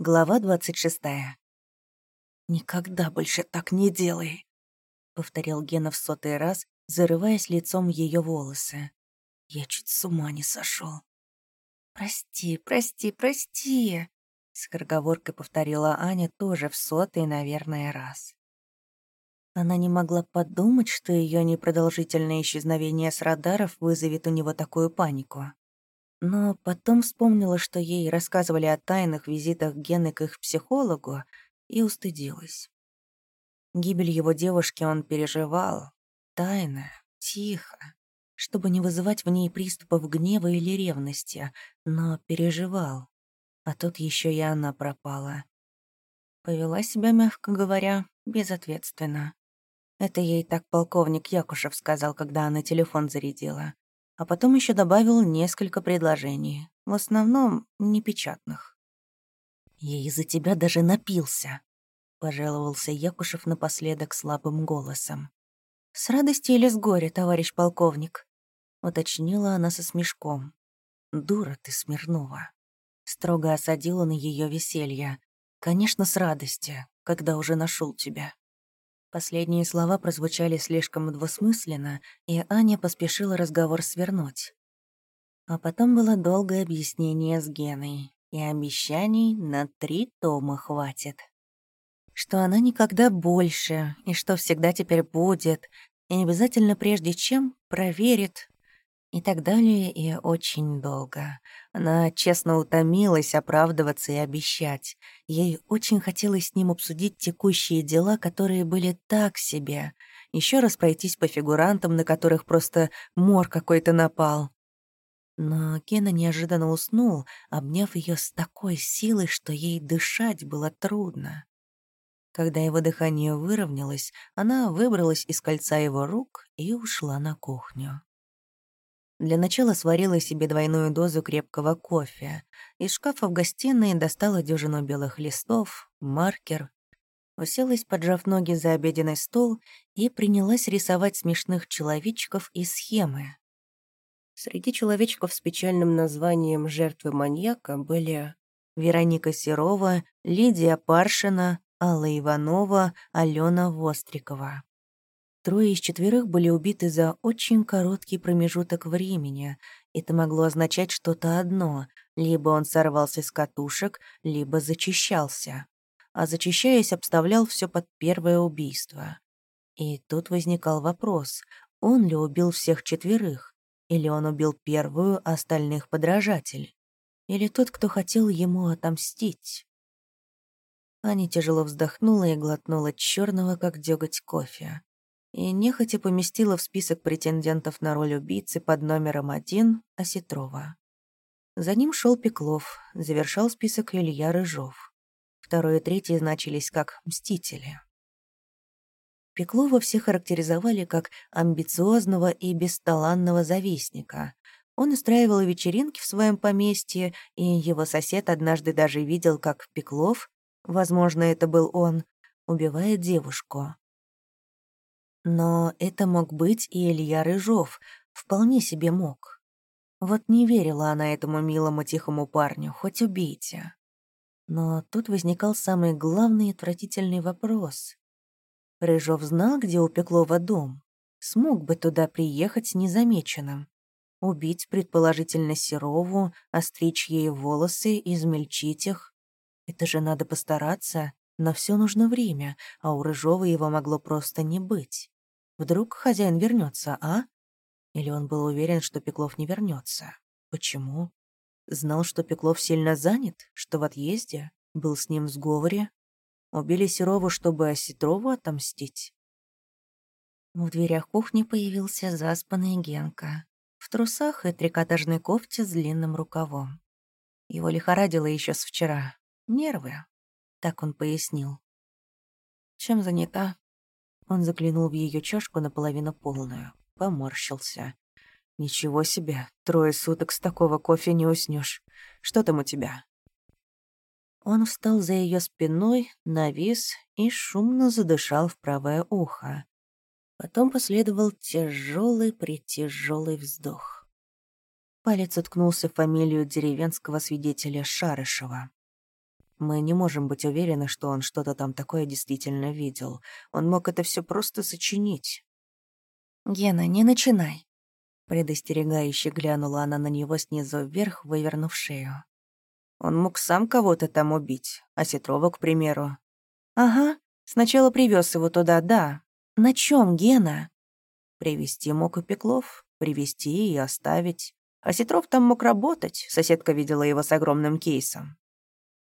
Глава двадцать шестая. «Никогда больше так не делай», — повторил Гена в сотый раз, зарываясь лицом в ее волосы. Я чуть с ума не сошел. «Прости, прости, прости», — скороговоркой повторила Аня тоже в сотый, наверное, раз. Она не могла подумать, что ее непродолжительное исчезновение с радаров вызовет у него такую панику. Но потом вспомнила, что ей рассказывали о тайных визитах Гены к их психологу, и устыдилась. Гибель его девушки он переживал, тайно, тихо, чтобы не вызывать в ней приступов гнева или ревности, но переживал. А тут еще и она пропала. Повела себя, мягко говоря, безответственно. Это ей так полковник Якушев сказал, когда она телефон зарядила а потом еще добавил несколько предложений, в основном непечатных. «Я из-за тебя даже напился», — пожаловался Якушев напоследок слабым голосом. «С радости или с горя, товарищ полковник?» — уточнила она со смешком. «Дура ты, Смирнова!» Строго осадила на ее веселье. «Конечно, с радости, когда уже нашел тебя». Последние слова прозвучали слишком двусмысленно, и Аня поспешила разговор свернуть. А потом было долгое объяснение с Геной, и обещаний на три тома хватит. Что она никогда больше, и что всегда теперь будет, и обязательно прежде чем проверит, и так далее, и очень долго. Она честно утомилась оправдываться и обещать. Ей очень хотелось с ним обсудить текущие дела, которые были так себе. Еще раз пройтись по фигурантам, на которых просто мор какой-то напал. Но Гена неожиданно уснул, обняв ее с такой силой, что ей дышать было трудно. Когда его дыхание выровнялось, она выбралась из кольца его рук и ушла на кухню. Для начала сварила себе двойную дозу крепкого кофе. Из шкафа в гостиной достала дюжину белых листов, маркер. Уселась, поджав ноги за обеденный стол, и принялась рисовать смешных человечков и схемы. Среди человечков с печальным названием «Жертвы маньяка» были Вероника Серова, Лидия Паршина, Алла Иванова, Алена Вострикова. Трое из четверых были убиты за очень короткий промежуток времени. Это могло означать что-то одно. Либо он сорвался с катушек, либо зачищался. А зачищаясь, обставлял все под первое убийство. И тут возникал вопрос, он ли убил всех четверых? Или он убил первую, а остальных подражатель? Или тот, кто хотел ему отомстить? Аня тяжело вздохнула и глотнула черного, как деготь кофе и нехотя поместила в список претендентов на роль убийцы под номером один Осетрова. За ним шел Пеклов, завершал список Илья Рыжов. Второй и третий значились как «мстители». Пеклова все характеризовали как амбициозного и бесталанного завистника. Он устраивал вечеринки в своем поместье, и его сосед однажды даже видел, как Пеклов, возможно, это был он, убивает девушку. Но это мог быть и Илья Рыжов, вполне себе мог. Вот не верила она этому милому тихому парню, хоть убейте. Но тут возникал самый главный и отвратительный вопрос. Рыжов знал, где у Пеклова дом. Смог бы туда приехать незамеченным. Убить, предположительно, Серову, остричь ей волосы, измельчить их. Это же надо постараться, на все нужно время, а у Рыжова его могло просто не быть. Вдруг хозяин вернется, а? Или он был уверен, что Пеклов не вернется? Почему? Знал, что Пеклов сильно занят, что в отъезде, был с ним в сговоре. Убили Серову, чтобы Осетрову отомстить. В дверях кухни появился заспанный Генка. В трусах и трикотажной кофте с длинным рукавом. Его лихорадило еще с вчера. Нервы. Так он пояснил. Чем занята? Он заглянул в ее чашку наполовину полную, поморщился. «Ничего себе, трое суток с такого кофе не уснешь. Что там у тебя?» Он встал за ее спиной, навис и шумно задышал в правое ухо. Потом последовал тяжелый притяжелый вздох. Палец уткнулся в фамилию деревенского свидетеля Шарышева. Мы не можем быть уверены, что он что-то там такое действительно видел. Он мог это все просто сочинить. «Гена, не начинай», — предостерегающе глянула она на него снизу вверх, вывернув шею. Он мог сам кого-то там убить, а Сетрова, к примеру. «Ага, сначала привез его туда, да. На чем, Гена?» Привести мог и Пеклов, привести и оставить. А Сетров там мог работать, соседка видела его с огромным кейсом.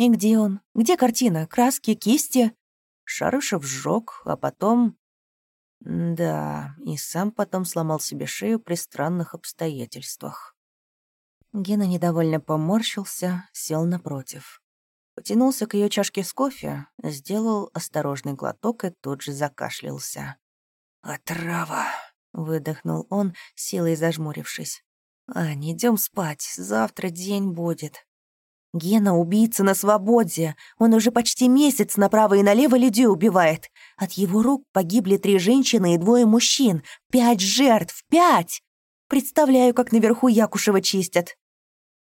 «И где он? Где картина? Краски, кисти?» Шарышев сжег, а потом... Да, и сам потом сломал себе шею при странных обстоятельствах. Гена недовольно поморщился, сел напротив. Потянулся к ее чашке с кофе, сделал осторожный глоток и тут же закашлялся. «Отрава!» — выдохнул он, силой зажмурившись. «Ань, идем спать, завтра день будет». Гена — убийца на свободе. Он уже почти месяц направо и налево людей убивает. От его рук погибли три женщины и двое мужчин. Пять жертв! Пять! Представляю, как наверху Якушева чистят.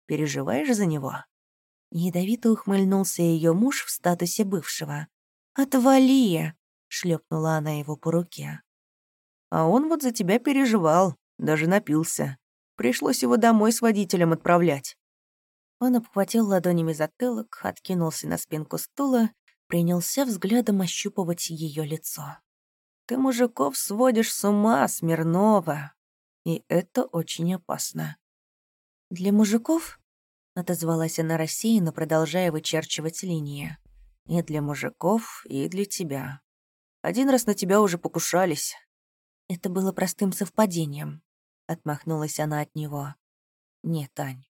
Переживаешь за него?» Ядовито ухмыльнулся ее муж в статусе бывшего. «Отвали!» — шлепнула она его по руке. «А он вот за тебя переживал, даже напился. Пришлось его домой с водителем отправлять. Он обхватил ладонями затылок, откинулся на спинку стула, принялся взглядом ощупывать ее лицо. «Ты мужиков сводишь с ума, Смирнова, и это очень опасно». «Для мужиков?» — отозвалась она рассеянно, продолжая вычерчивать линии. «И для мужиков, и для тебя. Один раз на тебя уже покушались». «Это было простым совпадением», — отмахнулась она от него. «Нет, Ань,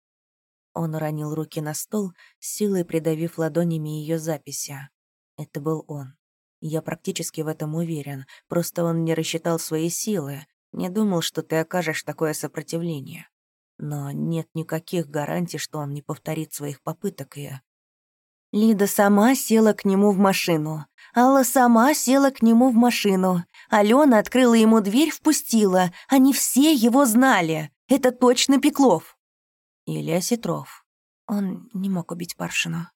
он уронил руки на стол, силой придавив ладонями ее записи. Это был он. Я практически в этом уверен, просто он не рассчитал свои силы, не думал, что ты окажешь такое сопротивление. Но нет никаких гарантий, что он не повторит своих попыток и... Лида сама села к нему в машину. Алла сама села к нему в машину. Алена открыла ему дверь, впустила. Они все его знали. Это точно Пеклов. Или Осетров. Он не мог убить Паршину,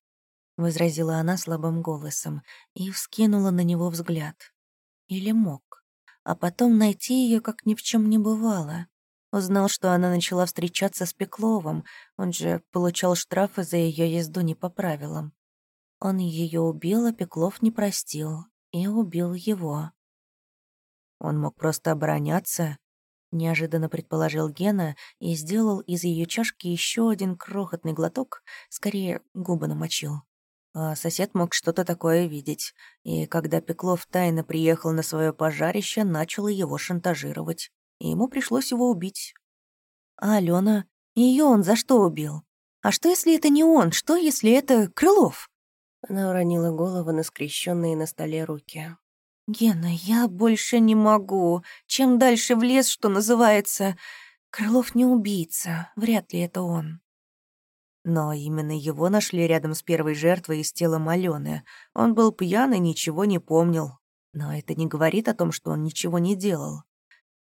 возразила она слабым голосом и вскинула на него взгляд. Или мог. А потом найти ее, как ни в чем не бывало. Узнал, что она начала встречаться с Пекловым, он же получал штрафы за ее езду не по правилам. Он ее убил, а Пеклов не простил, и убил его. Он мог просто обороняться, Неожиданно предположил Гена и сделал из ее чашки еще один крохотный глоток, скорее губы намочил. А сосед мог что-то такое видеть, и когда Пеклов тайно приехал на свое пожарище, начал его шантажировать, и ему пришлось его убить. А Алена? Ее он за что убил? А что, если это не он? Что, если это Крылов? Она уронила голову на скрещенные на столе руки. «Гена, я больше не могу. Чем дальше в лес, что называется. Крылов не убийца. Вряд ли это он». Но именно его нашли рядом с первой жертвой из телом Алены. Он был пьян и ничего не помнил. Но это не говорит о том, что он ничего не делал.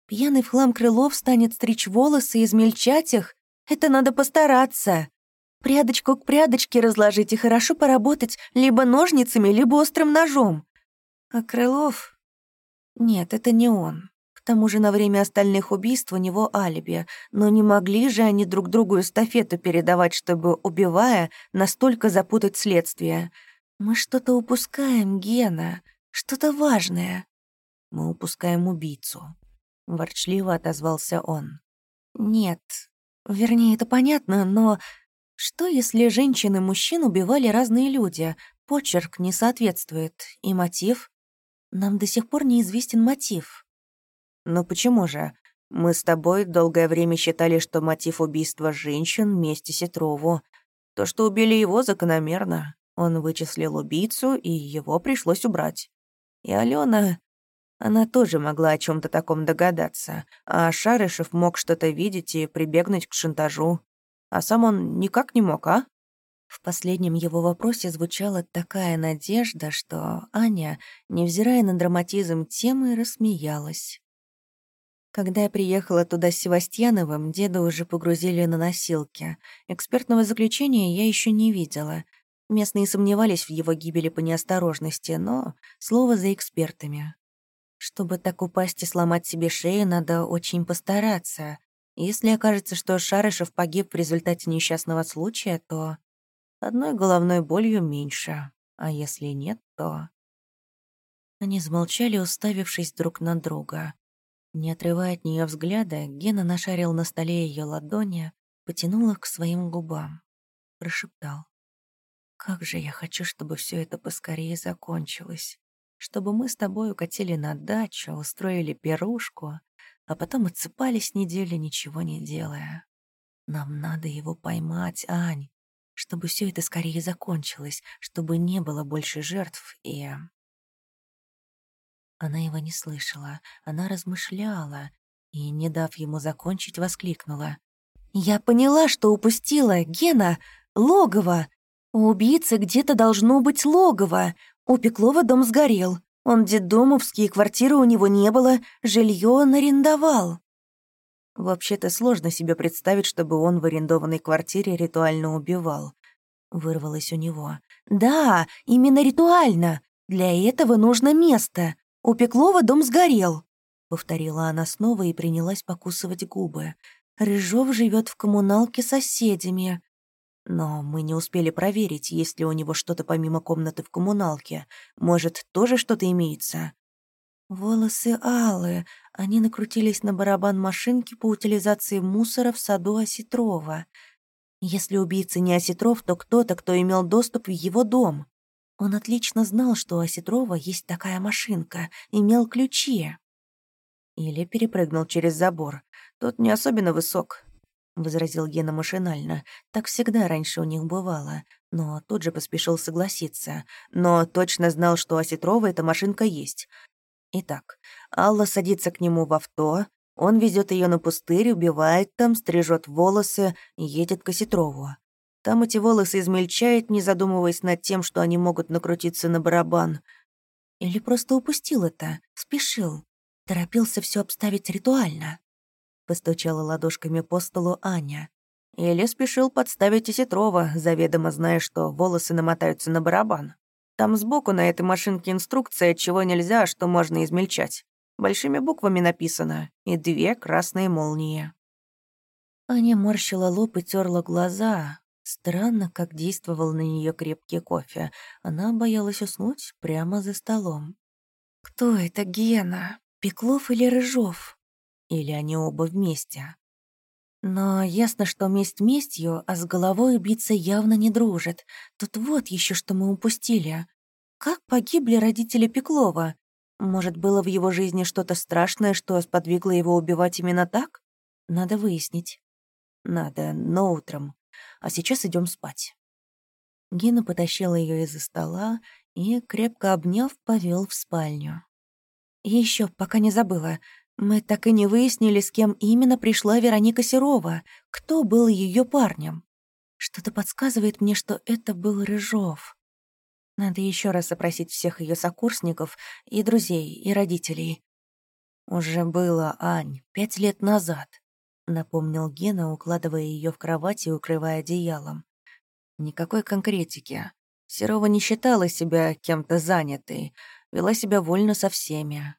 Пьяный в хлам Крылов станет стричь волосы и измельчать их? Это надо постараться. Прядочку к прядочке разложить и хорошо поработать либо ножницами, либо острым ножом. А Крылов? Нет, это не он. К тому же на время остальных убийств у него алиби, но не могли же они друг другу эстафету передавать, чтобы, убивая, настолько запутать следствие. Мы что-то упускаем, Гена, что-то важное. Мы упускаем убийцу. Ворчливо отозвался он. Нет, вернее, это понятно, но что, если женщин и мужчин убивали разные люди? Почерк не соответствует, и мотив нам до сих пор неизвестен мотив. Но почему же? Мы с тобой долгое время считали, что мотив убийства женщин — мести Сетрову. То, что убили его, закономерно. Он вычислил убийцу, и его пришлось убрать. И Алена... Она тоже могла о чем то таком догадаться, а Шарышев мог что-то видеть и прибегнуть к шантажу. А сам он никак не мог, а? В последнем его вопросе звучала такая надежда, что Аня, невзирая на драматизм темы, рассмеялась. Когда я приехала туда с Севастьяновым, деда уже погрузили на носилки. Экспертного заключения я еще не видела. Местные сомневались в его гибели по неосторожности, но слово за экспертами. Чтобы так упасть и сломать себе шею, надо очень постараться. Если окажется, что Шарышев погиб в результате несчастного случая, то одной головной болью меньше, а если нет, то... Они замолчали, уставившись друг на друга. Не отрывая от нее взгляда, Гена нашарил на столе ее ладони, потянул их к своим губам. Прошептал. «Как же я хочу, чтобы все это поскорее закончилось. Чтобы мы с тобой укатили на дачу, устроили пирушку, а потом отсыпались неделю, ничего не делая. Нам надо его поймать, Ань, чтобы все это скорее закончилось, чтобы не было больше жертв и... Она его не слышала, она размышляла и, не дав ему закончить, воскликнула. «Я поняла, что упустила, Гена, логово. У убийцы где-то должно быть логово. У Пеклова дом сгорел. Он детдомовский, квартиры у него не было, жилье он арендовал». Вообще-то сложно себе представить, чтобы он в арендованной квартире ритуально убивал. Вырвалось у него. «Да, именно ритуально. Для этого нужно место. «У Пеклова дом сгорел», — повторила она снова и принялась покусывать губы. «Рыжов живет в коммуналке с соседями. Но мы не успели проверить, есть ли у него что-то помимо комнаты в коммуналке. Может, тоже что-то имеется?» Волосы алые, они накрутились на барабан машинки по утилизации мусора в саду Осетрова. Если убийца не Осетров, то кто-то, кто имел доступ в его дом. Он отлично знал, что у Осетрова есть такая машинка, имел ключи. Или перепрыгнул через забор. Тот не особенно высок, — возразил Гена машинально. Так всегда раньше у них бывало. Но тут же поспешил согласиться. Но точно знал, что у Осетрова эта машинка есть. Итак, Алла садится к нему в авто, он везет ее на пустырь, убивает там, стрижет волосы и едет к Осетрову. Там эти волосы измельчает, не задумываясь над тем, что они могут накрутиться на барабан. Или просто упустил это, спешил, торопился все обставить ритуально. Постучала ладошками по столу Аня. Или спешил подставить Осетрова, заведомо зная, что волосы намотаются на барабан. Там сбоку на этой машинке инструкция, чего нельзя, а что можно измельчать. Большими буквами написано. И две красные молнии. Аня морщила лоб и терла глаза, Странно, как действовал на нее крепкий кофе. Она боялась уснуть прямо за столом. «Кто это Гена? Пеклов или Рыжов?» Или они оба вместе? Но ясно, что месть местью, а с головой убийца явно не дружит. Тут вот еще что мы упустили. Как погибли родители Пеклова? Может, было в его жизни что-то страшное, что сподвигло его убивать именно так? Надо выяснить. Надо, но утром. А сейчас идем спать». Гена потащила ее из-за стола и, крепко обняв, повел в спальню. Еще, пока не забыла, мы так и не выяснили, с кем именно пришла Вероника Серова, кто был ее парнем. Что-то подсказывает мне, что это был Рыжов. Надо еще раз опросить всех ее сокурсников и друзей, и родителей. Уже было, Ань, пять лет назад. — напомнил Гена, укладывая ее в кровать и укрывая одеялом. «Никакой конкретики. Серова не считала себя кем-то занятой, вела себя вольно со всеми.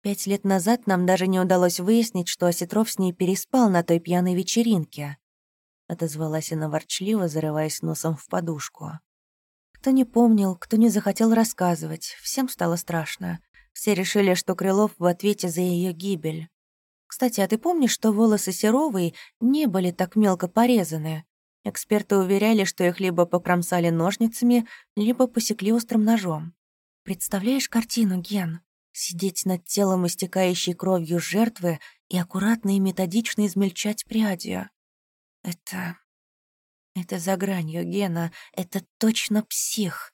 Пять лет назад нам даже не удалось выяснить, что Осетров с ней переспал на той пьяной вечеринке», — отозвалась она ворчливо, зарываясь носом в подушку. Кто не помнил, кто не захотел рассказывать, всем стало страшно. Все решили, что Крылов в ответе за ее гибель. Кстати, а ты помнишь, что волосы Серовой не были так мелко порезаны? Эксперты уверяли, что их либо покромсали ножницами, либо посекли острым ножом. Представляешь картину, Ген? Сидеть над телом, истекающей кровью жертвы, и аккуратно и методично измельчать прядью. Это... Это за гранью, Гена. Это точно псих.